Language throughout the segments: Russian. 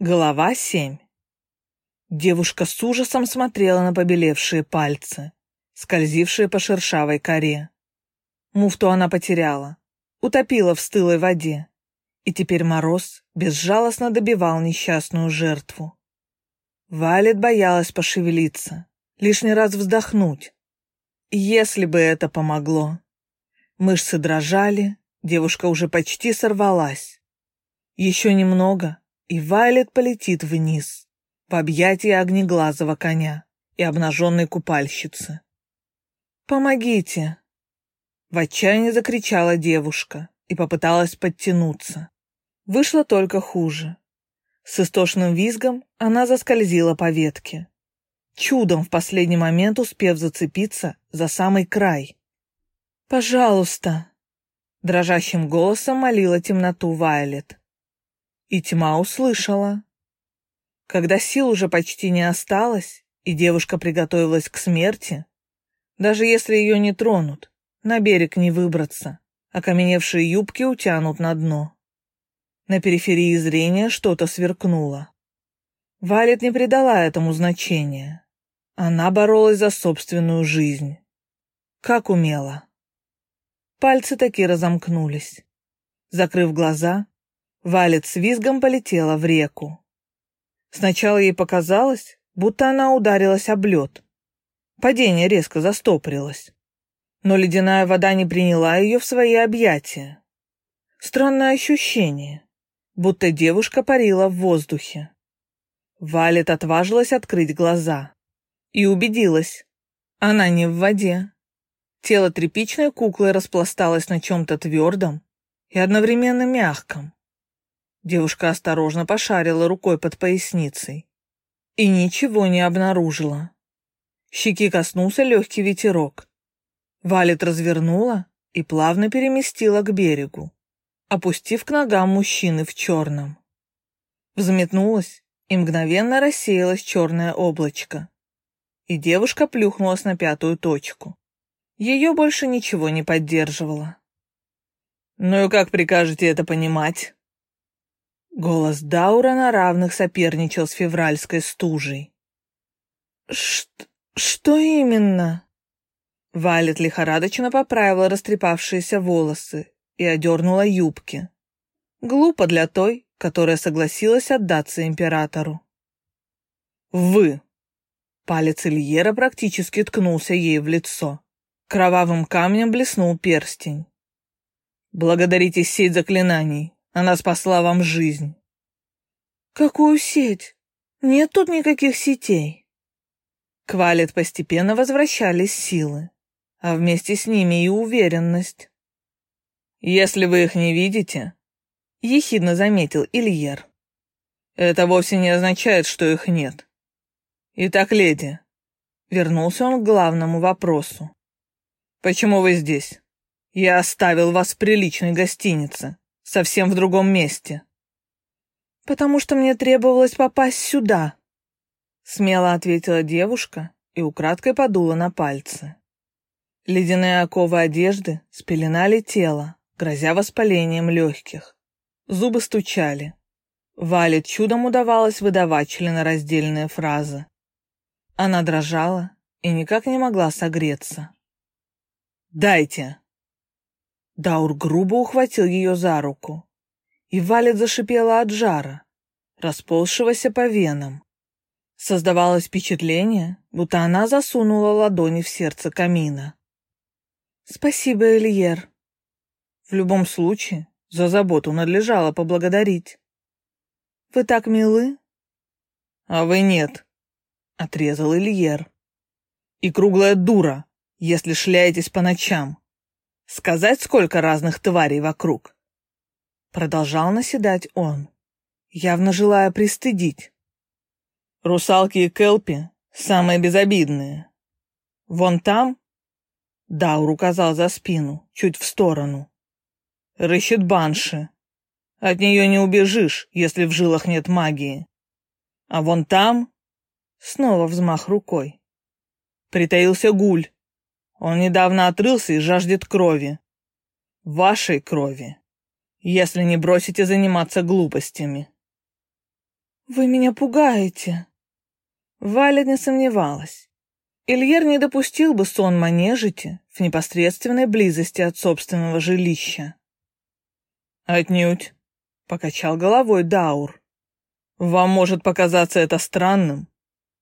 Глава семь. Девушка с ужасом смотрела на побелевшие пальцы, скользившие по шершавой коре. Муфту она потеряла, утопила в стылой воде, и теперь мороз безжалостно добивал несчастную жертву. Валет боялась пошевелиться, лишний раз вздохнуть. Если бы это помогло. Мышцы дрожали, девушка уже почти сорвалась. Еще немного — и Вайлет полетит вниз, в объятия огнеглазого коня и обнаженной купальщицы. «Помогите!» В отчаянии закричала девушка и попыталась подтянуться. Вышло только хуже. С истошным визгом она заскользила по ветке, чудом в последний момент успев зацепиться за самый край. «Пожалуйста!» Дрожащим голосом молила темноту Вайлет. И тьма услышала. Когда сил уже почти не осталось, и девушка приготовилась к смерти, даже если ее не тронут, на берег не выбраться, окаменевшие юбки утянут на дно. На периферии зрения что-то сверкнуло. Валет не придала этому значения. Она боролась за собственную жизнь. Как умела. Пальцы таки разомкнулись. Закрыв глаза, Валет с визгом полетела в реку. Сначала ей показалось, будто она ударилась об лед. Падение резко застопорилось. Но ледяная вода не приняла ее в свои объятия. Странное ощущение, будто девушка парила в воздухе. Валет отважилась открыть глаза и убедилась, она не в воде. Тело тряпичной куклы распласталось на чем-то твердом и одновременно мягком. Девушка осторожно пошарила рукой под поясницей и ничего не обнаружила. Щеки коснулся легкий ветерок. Валет развернула и плавно переместила к берегу, опустив к ногам мужчины в черном. Взметнулась и мгновенно рассеялось черное облачко. И девушка плюхнулась на пятую точку. Ее больше ничего не поддерживало. «Ну и как прикажете это понимать?» Голос Даура на равных соперничал с февральской стужей. «Ш что именно?» Валет лихорадочно поправила растрепавшиеся волосы и одернула юбки. Глупо для той, которая согласилась отдаться императору. «Вы!» Палец Ильера практически ткнулся ей в лицо. Кровавым камнем блеснул перстень. «Благодарите сеть заклинаний. Она спасла вам жизнь. Какую сеть? Нет тут никаких сетей. К Валет постепенно возвращались силы, а вместе с ними и уверенность. Если вы их не видите, ехидно заметил Ильер. Это вовсе не означает, что их нет. Итак, леди, вернулся он к главному вопросу. Почему вы здесь? Я оставил вас в приличной гостинице совсем в другом месте. Потому что мне требовалось попасть сюда, смело ответила девушка и украдкой подула на пальцы. Ледяные оковы одежды спеленали тело, грозя воспалением легких. Зубы стучали. Вале чудом удавалось выдавать членораздельные фразы. Она дрожала и никак не могла согреться. «Дайте!» Даур грубо ухватил ее за руку, и Валет зашипела от жара, расползшегося по венам. Создавалось впечатление, будто она засунула ладони в сердце камина. «Спасибо, Эльер. В любом случае, за заботу надлежало поблагодарить. Вы так милы?» «А вы нет», — отрезал Ильер. «И круглая дура, если шляетесь по ночам. Сказать, сколько разных тварей вокруг?» Продолжал наседать он, явно желая пристыдить. «Русалки и келпи — самые безобидные. Вон там...» Даур указал за спину, чуть в сторону. «Рыщет банши. От нее не убежишь, если в жилах нет магии. А вон там...» Снова взмах рукой. Притаился гуль. Он недавно отрылся и жаждет крови. Вашей крови. Если не бросите заниматься глупостями. «Вы меня пугаете!» Валя не сомневалась. Ильер не допустил бы сон манежити в непосредственной близости от собственного жилища. «Отнюдь», — покачал головой Даур. «Вам может показаться это странным,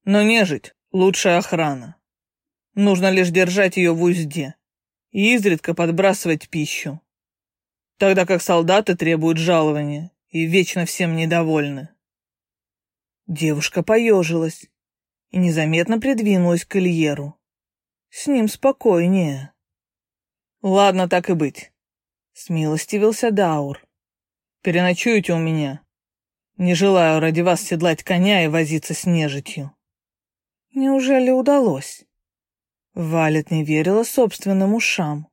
но нежить — лучшая охрана. Нужно лишь держать ее в узде и изредка подбрасывать пищу, тогда как солдаты требуют жалования и вечно всем недовольны». Девушка поежилась и незаметно придвинулась к Ильеру. С ним спокойнее. Ладно, так и быть. Смилостивился Даур. Переночуете у меня. Не желаю ради вас седлать коня и возиться с нежитью. Неужели удалось? Валет не верила собственным ушам.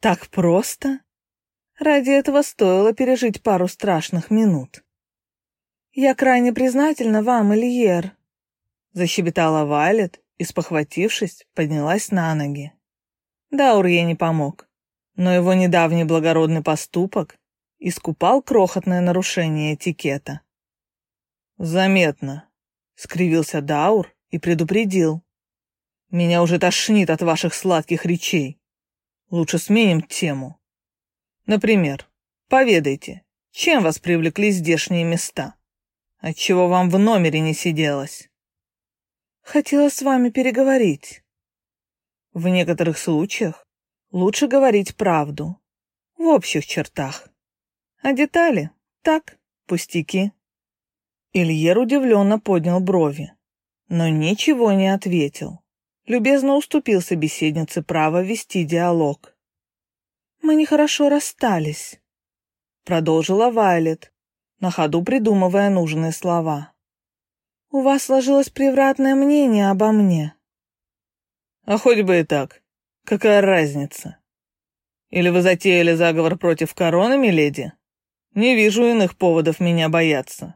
Так просто? Ради этого стоило пережить пару страшных минут. Я крайне признательна вам, Ильер, Защебетала Вайлет и, спохватившись, поднялась на ноги. Даур ей не помог, но его недавний благородный поступок искупал крохотное нарушение этикета. «Заметно», — скривился Даур и предупредил. «Меня уже тошнит от ваших сладких речей. Лучше сменим тему. Например, поведайте, чем вас привлекли здешние места? Отчего вам в номере не сиделось?» Хотела с вами переговорить. В некоторых случаях лучше говорить правду. В общих чертах. А детали? Так, пустяки. Ильер удивленно поднял брови, но ничего не ответил. Любезно уступил собеседнице право вести диалог. «Мы нехорошо расстались», — продолжила Вайлет, на ходу придумывая нужные слова. У вас сложилось превратное мнение обо мне. А хоть бы и так. Какая разница? Или вы затеяли заговор против короны, миледи? Не вижу иных поводов меня бояться.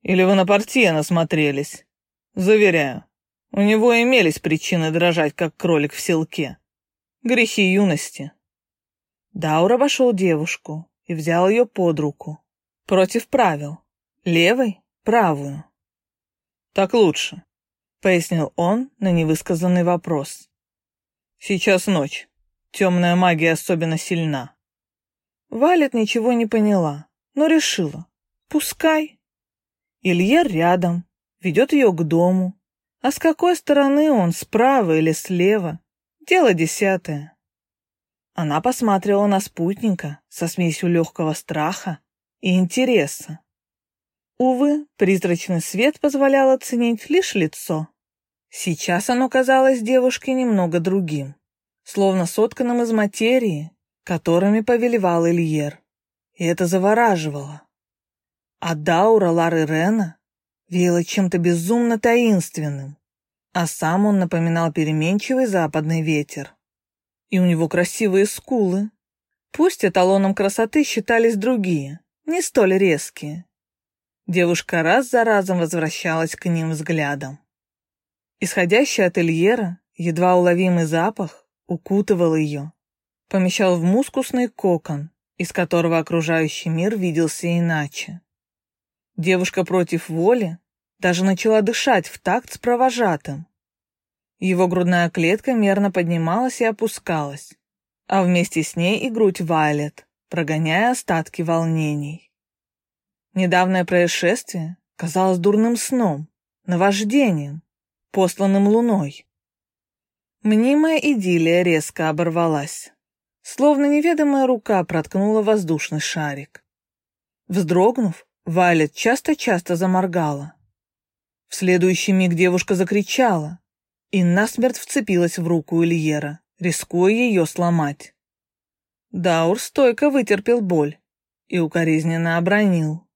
Или вы на портье насмотрелись? Заверяю, у него имелись причины дрожать, как кролик в селке. Грехи юности. Даур обошел девушку и взял ее под руку. Против правил. Левой — правую. Так лучше, пояснил он на невысказанный вопрос. Сейчас ночь. Темная магия особенно сильна. Валет ничего не поняла, но решила. Пускай. Илья рядом, ведет ее к дому. А с какой стороны он, справа или слева? Дело десятое. Она посмотрела на спутника со смесью легкого страха и интереса. Увы, призрачный свет позволял оценить лишь лицо. Сейчас оно казалось девушке немного другим, словно сотканным из материи, которыми повелевал Ильер. И это завораживало. А Даура Лары Рена веяло чем-то безумно таинственным, а сам он напоминал переменчивый западный ветер. И у него красивые скулы. Пусть эталоном красоты считались другие, не столь резкие, Девушка раз за разом возвращалась к ним взглядом. Исходящий от Эльера, едва уловимый запах укутывал ее, помещал в мускусный кокон, из которого окружающий мир виделся иначе. Девушка против воли даже начала дышать в такт с провожатым. Его грудная клетка мерно поднималась и опускалась, а вместе с ней и грудь Вайлет, прогоняя остатки волнений. Недавнее происшествие казалось дурным сном, наваждением, посланным луной. Мнимая идиллия резко оборвалась, словно неведомая рука проткнула воздушный шарик. Вздрогнув, Вайлет часто-часто заморгала. В следующий миг девушка закричала и насмерть вцепилась в руку Ильера, рискуя ее сломать. Даур стойко вытерпел боль и укоризненно обронил.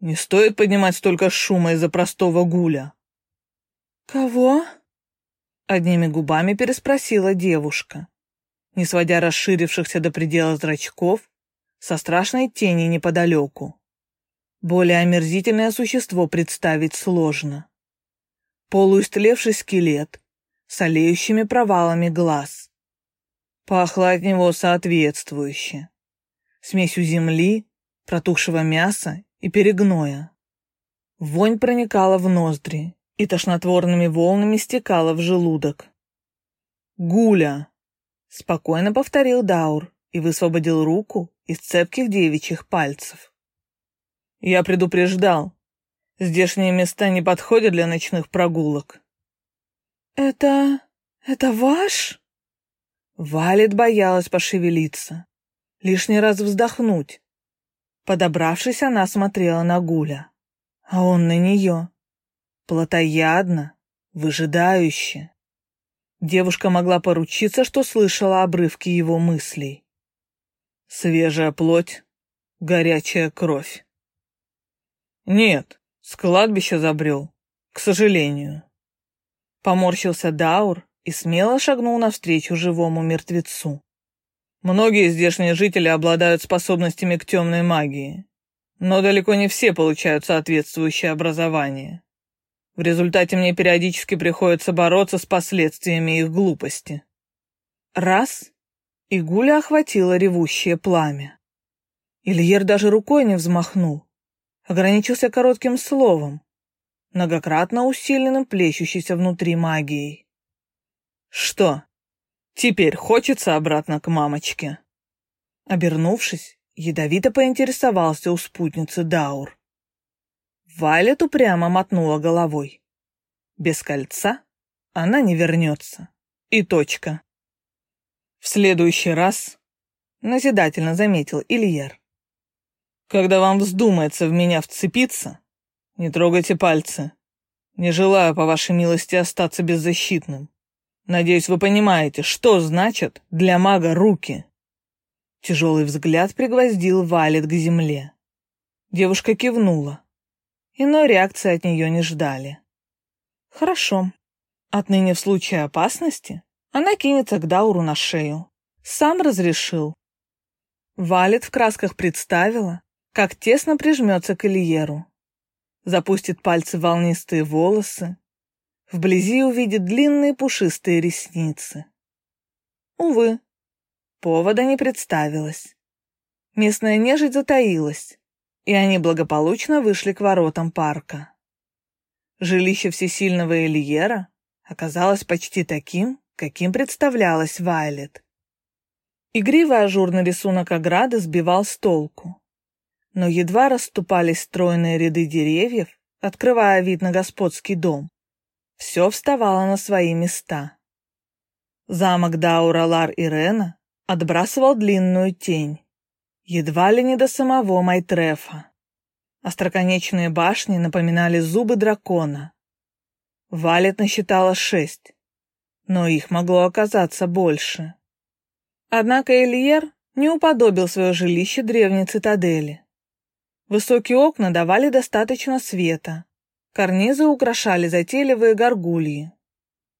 Не стоит поднимать столько шума из-за простого гуля. Кого? Одними губами переспросила девушка, не сводя расширившихся до предела зрачков со страшной тени неподалеку. Более омерзительное существо представить сложно. Полуистлевший скелет с олеющими провалами глаз. Пахло от него соответствующе. Смесью земли, протухшего мяса и перегноя. Вонь проникала в ноздри и тошнотворными волнами стекала в желудок. «Гуля!» — спокойно повторил Даур и высвободил руку из цепких девичьих пальцев. «Я предупреждал. Здешние места не подходят для ночных прогулок». «Это... это ваш?» Валет боялась пошевелиться, лишний раз вздохнуть. Подобравшись, она смотрела на Гуля, а он на нее. Плотоядно, выжидающе. Девушка могла поручиться, что слышала обрывки его мыслей. Свежая плоть, горячая кровь. Нет, с кладбища забрел, к сожалению. Поморщился Даур и смело шагнул навстречу живому мертвецу. Многие здешние жители обладают способностями к темной магии, но далеко не все получают соответствующее образование. В результате мне периодически приходится бороться с последствиями их глупости. Раз — и Гуля охватило ревущее пламя. Ильер даже рукой не взмахнул, ограничился коротким словом, многократно усиленным плещущейся внутри магией. «Что, теперь хочется обратно к мамочке?» Обернувшись, ядовито поинтересовался у спутницы Даур. Валет упрямо мотнула головой. Без кольца она не вернется. И точка. В следующий раз, назидательно заметил Ильер, когда вам вздумается в меня вцепиться, не трогайте пальцы. Не желаю, по вашей милости, остаться беззащитным. Надеюсь, вы понимаете, что значит для мага руки. Тяжелый взгляд пригвоздил Валет к земле. Девушка кивнула. Иной реакции от нее не ждали. Хорошо. Отныне в случае опасности она кинется к Дауру на шею. Сам разрешил. Валет в красках представила, как тесно прижмется к Ильеру. Запустит пальцы в волнистые волосы. Вблизи увидит длинные пушистые ресницы. Увы, повода не представилось. Местная нежить затаилась, и они благополучно вышли к воротам парка. Жилище всесильного Эльера оказалось почти таким, каким представлялось Вайлет. Игривый ажурный рисунок ограды сбивал с толку. Но едва расступались стройные ряды деревьев, открывая вид на господский дом, все вставало на свои места. Замок Даура Ирена отбрасывал длинную тень, едва ли не до самого Майтрефа. Остроконечные башни напоминали зубы дракона. Валет насчитала шесть, но их могло оказаться больше. Однако Эльер не уподобил свое жилище древней цитадели. Высокие окна давали достаточно света, карнизы украшали затейливые горгульи,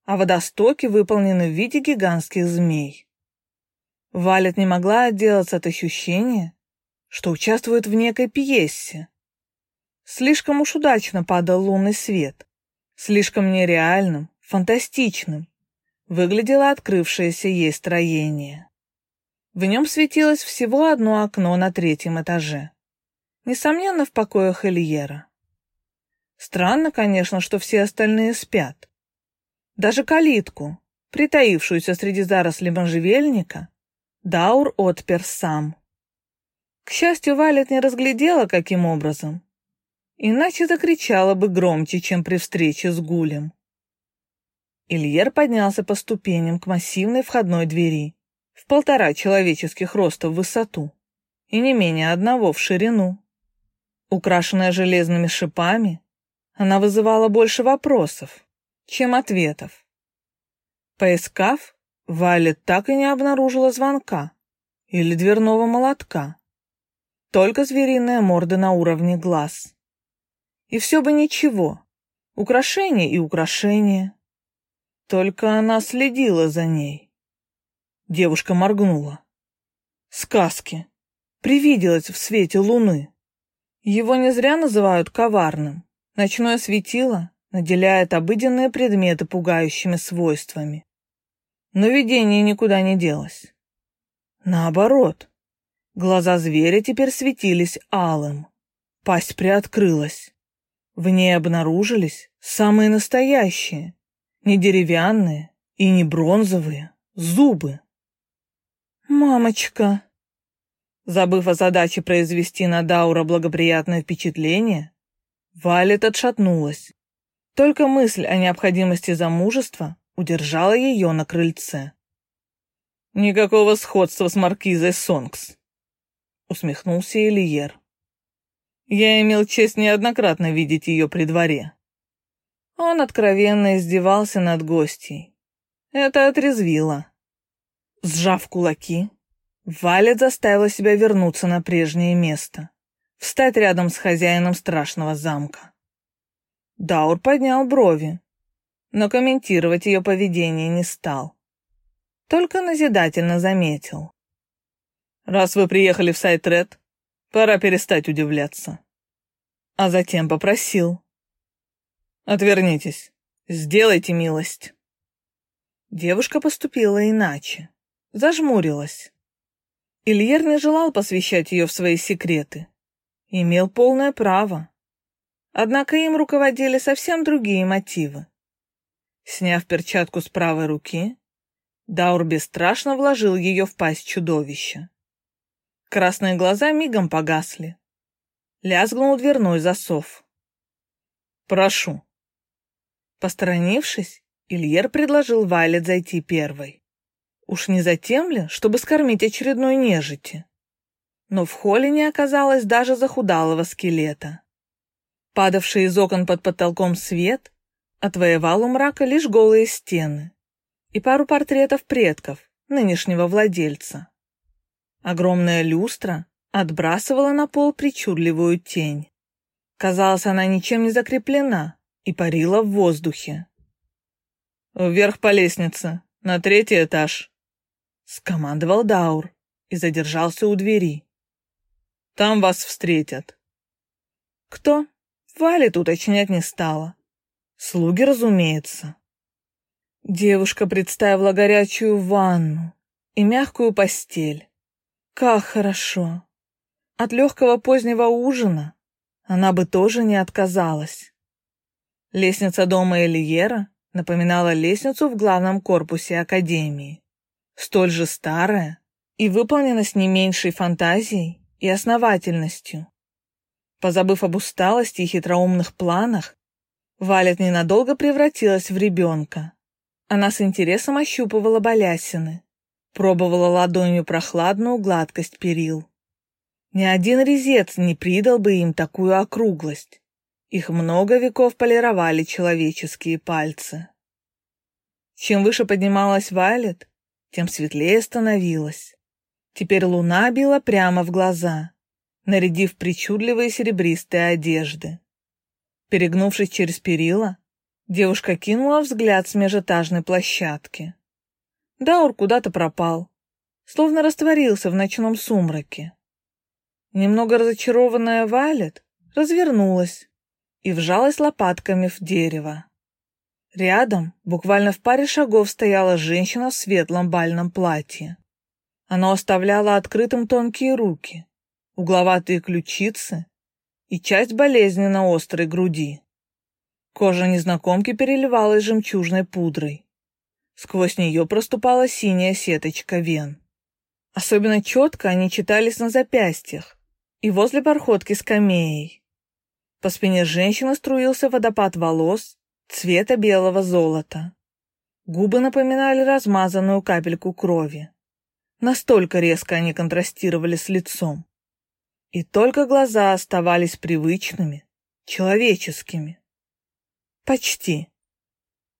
а водостоки выполнены в виде гигантских змей. Валет не могла отделаться от ощущения, что участвует в некой пьесе. Слишком уж удачно падал лунный свет, слишком нереальным, фантастичным выглядело открывшееся ей строение. В нем светилось всего одно окно на третьем этаже. Несомненно, в покоях Эльера. Странно, конечно, что все остальные спят. Даже калитку, притаившуюся среди зарослей можжевельника, Даур отпер сам. К счастью, Валет не разглядела, каким образом. Иначе закричала бы громче, чем при встрече с Гулем. Ильер поднялся по ступеням к массивной входной двери в полтора человеческих роста в высоту и не менее одного в ширину. Украшенная железными шипами, она вызывала больше вопросов, чем ответов. Поискав, Валет так и не обнаружила звонка или дверного молотка. Только звериная морда на уровне глаз. И все бы ничего. Украшение и украшение. Только она следила за ней. Девушка моргнула. Сказки. Привиделось в свете луны. Его не зря называют коварным. Ночное светило наделяет обыденные предметы пугающими свойствами. Но видение никуда не делось. Наоборот, глаза зверя теперь светились алым. Пасть приоткрылась. В ней обнаружились самые настоящие, не деревянные и не бронзовые, зубы. «Мамочка!» Забыв о задаче произвести на Даура благоприятное впечатление, Валет отшатнулась. Только мысль о необходимости замужества удержала ее на крыльце. «Никакого сходства с маркизой Сонгс», — усмехнулся Ильер. «Я имел честь неоднократно видеть ее при дворе». Он откровенно издевался над гостьей. Это отрезвило. Сжав кулаки, Валет заставила себя вернуться на прежнее место, встать рядом с хозяином страшного замка. Даур поднял брови, но комментировать ее поведение не стал. Только назидательно заметил. «Раз вы приехали в Сайтред, пора перестать удивляться». А затем попросил. «Отвернитесь, сделайте милость». Девушка поступила иначе, зажмурилась. Ильер не желал посвящать ее в свои секреты. Имел полное право. Однако им руководили совсем другие мотивы. Сняв перчатку с правой руки, Даур бесстрашно вложил ее в пасть чудовища. Красные глаза мигом погасли. Лязгнул дверной засов. «Прошу». Посторонившись, Ильер предложил Вайлет зайти первой. Уж не затем ли, чтобы скормить очередной нежити? Но в холле не оказалось даже захудалого скелета. Падавший из окон под потолком свет отвоевал у мрака лишь голые стены и пару портретов предков, нынешнего владельца. Огромная люстра отбрасывала на пол причудливую тень. Казалось, она ничем не закреплена и парила в воздухе. «Вверх по лестнице, на третий этаж», — скомандовал Даур и задержался у двери. «Там вас встретят». «Кто?» Валет уточнять не стала. Слуги, разумеется. Девушка представила горячую ванну и мягкую постель. Как хорошо. От легкого позднего ужина она бы тоже не отказалась. Лестница дома Элиера напоминала лестницу в главном корпусе Академии. Столь же старая и выполнена с не меньшей фантазией и основательностью. Позабыв об усталости и хитроумных планах, Валет ненадолго превратилась в ребенка. Она с интересом ощупывала балясины, пробовала ладонью прохладную гладкость перил. Ни один резец не придал бы им такую округлость. Их много веков полировали человеческие пальцы. Чем выше поднималась Вайлет, тем светлее становилась. Теперь луна била прямо в глаза, нарядив причудливые серебристые одежды. Перегнувшись через перила, девушка кинула взгляд с межэтажной площадки. Даур куда-то пропал, словно растворился в ночном сумраке. Немного разочарованная Валет развернулась и вжалась лопатками в дерево. Рядом, буквально в паре шагов, стояла женщина в светлом бальном платье. Она оставляла открытым тонкие руки, угловатые ключицы и часть болезненно острой груди. Кожа незнакомки переливалась жемчужной пудрой. Сквозь нее проступала синяя сеточка вен. Особенно четко они читались на запястьях и возле бархотки скамеей. По спине женщины струился водопад волос цвета белого золота. Губы напоминали размазанную капельку крови. Настолько резко они контрастировали с лицом. И только глаза оставались привычными, человеческими. Почти.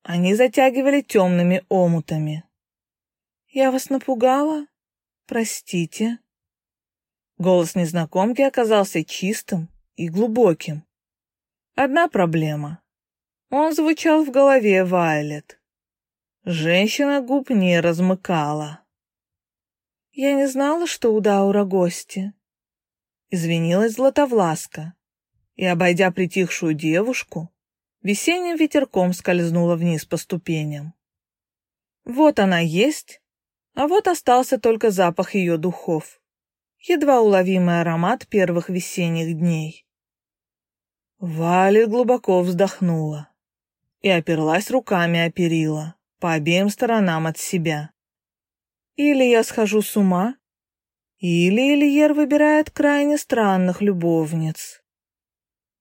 Они затягивали темными омутами. «Я вас напугала? Простите». Голос незнакомки оказался чистым и глубоким. Одна проблема. Он звучал в голове Вайлет. Женщина губ не размыкала. «Я не знала, что у Даура гости», извинилась Златовласка и, обойдя притихшую девушку, весенним ветерком скользнула вниз по ступеням. Вот она есть, а вот остался только запах ее духов, едва уловимый аромат первых весенних дней. Валя глубоко вздохнула и оперлась руками о перила по обеим сторонам от себя. Или я схожу с ума, или Ильер выбирает крайне странных любовниц.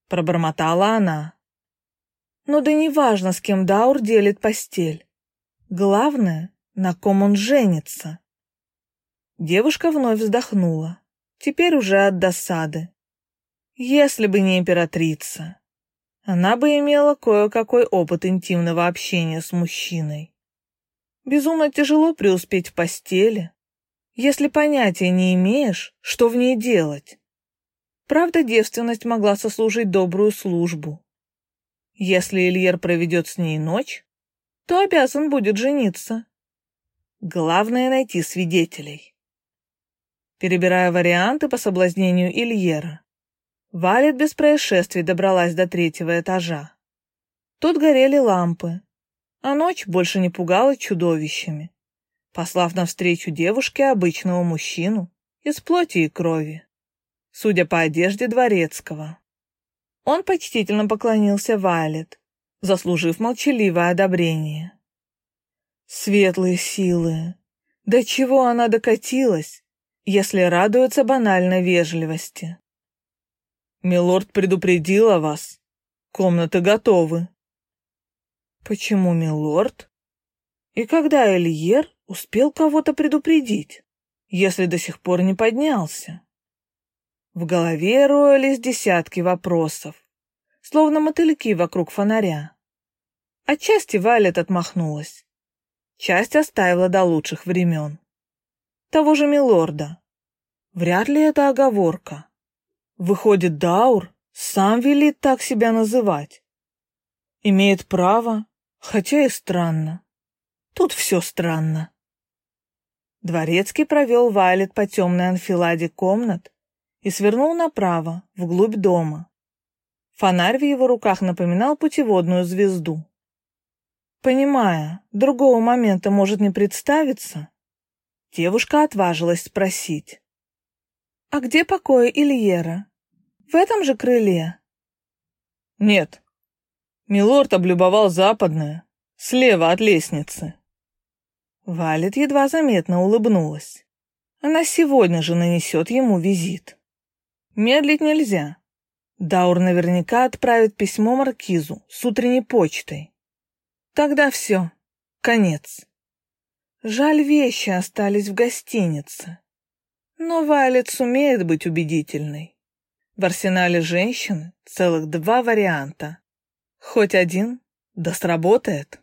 Пробормотала она. Но да неважно, с кем Даур делит постель. Главное, на ком он женится. Девушка вновь вздохнула, теперь уже от досады. Если бы не императрица, она бы имела кое-какой опыт интимного общения с мужчиной. Безумно тяжело преуспеть в постели, если понятия не имеешь, что в ней делать. Правда, девственность могла сослужить добрую службу. Если Ильер проведет с ней ночь, то обязан будет жениться. Главное — найти свидетелей. Перебирая варианты по соблазнению Ильера, Валет без происшествий добралась до третьего этажа. Тут горели лампы, а ночь больше не пугала чудовищами послав навстречу девушке обычного мужчину из плоти и крови, судя по одежде дворецкого. Он почтительно поклонился Вайлет, заслужив молчаливое одобрение. Светлые силы! До чего она докатилась, если радуется банальной вежливости? Милорд предупредила вас. Комнаты готовы. Почему милорд? И когда Эльер успел кого-то предупредить, если до сих пор не поднялся? В голове роились десятки вопросов, словно мотыльки вокруг фонаря. Отчасти Вайлет отмахнулась. Часть оставила до лучших времен. Того же Милорда. Вряд ли это оговорка. Выходит, Даур сам велит так себя называть. Имеет право, хотя и странно. Тут все странно. Дворецкий провел Вайлет по темной анфиладе комнат и свернул направо, вглубь дома. Фонарь в его руках напоминал путеводную звезду. Понимая, другого момента может не представиться, девушка отважилась спросить. «А где покои Ильера? В этом же крыле?» «Нет. Милорд облюбовал западное, слева от лестницы». Валет едва заметно улыбнулась. Она сегодня же нанесет ему визит. Медлить нельзя. Даур наверняка отправит письмо Маркизу с утренней почтой. Тогда все. Конец. Жаль, вещи остались в гостинице. Но Вайлет сумеет быть убедительной. В арсенале женщины целых два варианта. Хоть один, да сработает.